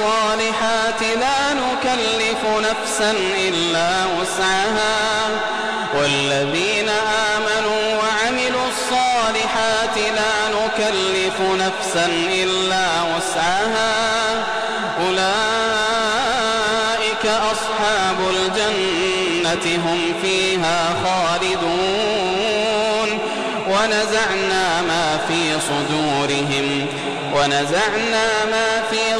الصالحات لا نكلف نفسا إلا وسعها. والذين آمنوا وعملوا الصالحات لا نكلف نفسا إلا وسعها. أولئك أصحاب الجنة هم فيها خالدون. ونزعنا ما في صدورهم ونزعنا ما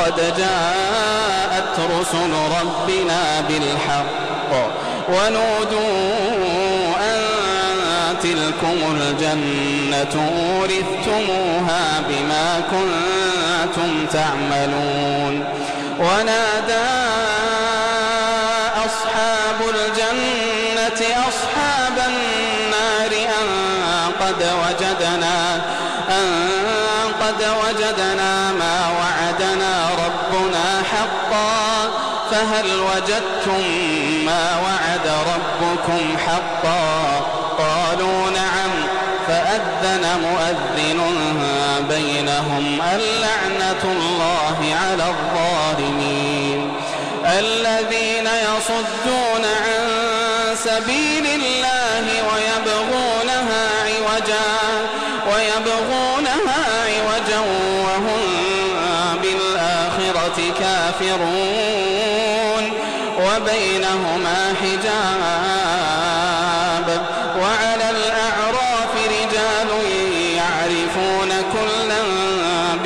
لقد جاءت رسل ربنا بالحق ونودوا أن تلكم الجنة أورثتموها بما كنتم تعملون ونادى أصحاب الجنة أصحاب النار أن قد وجدنا أن قد وجدنا ما فهل وجدتم ما وعد ربكم حقا؟ قالوا نعم فأذن مؤذن بينهم اللعنة الله على الظالمين. الذين يصدون عن سبيل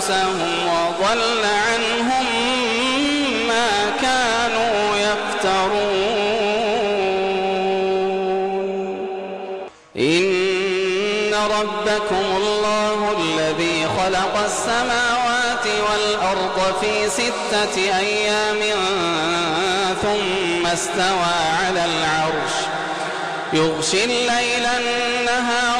أنفسهم وضل عنهم ما كانوا يفترون. إن ربكم الله الذي خلق السماوات والأرض في ستة أيام ثم استوى على العرش. يغشي الليل النهار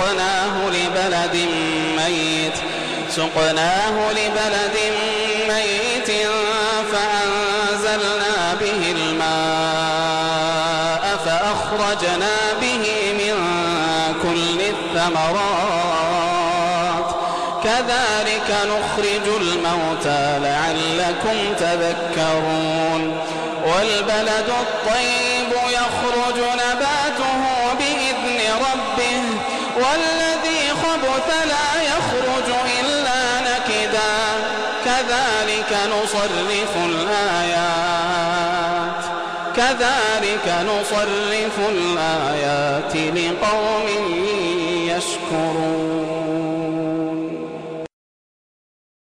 سقناه لبلد ميت. سقناه لبلد ميت فأنزلنا به الماء فأخرجنا به من كل الثمرات. كذلك نخرج الموتى لعلكم تذكرون. والبلد الطيب يخرج نباته كذلك نصرف الآيات. كذلك نصرف الآيات لقوم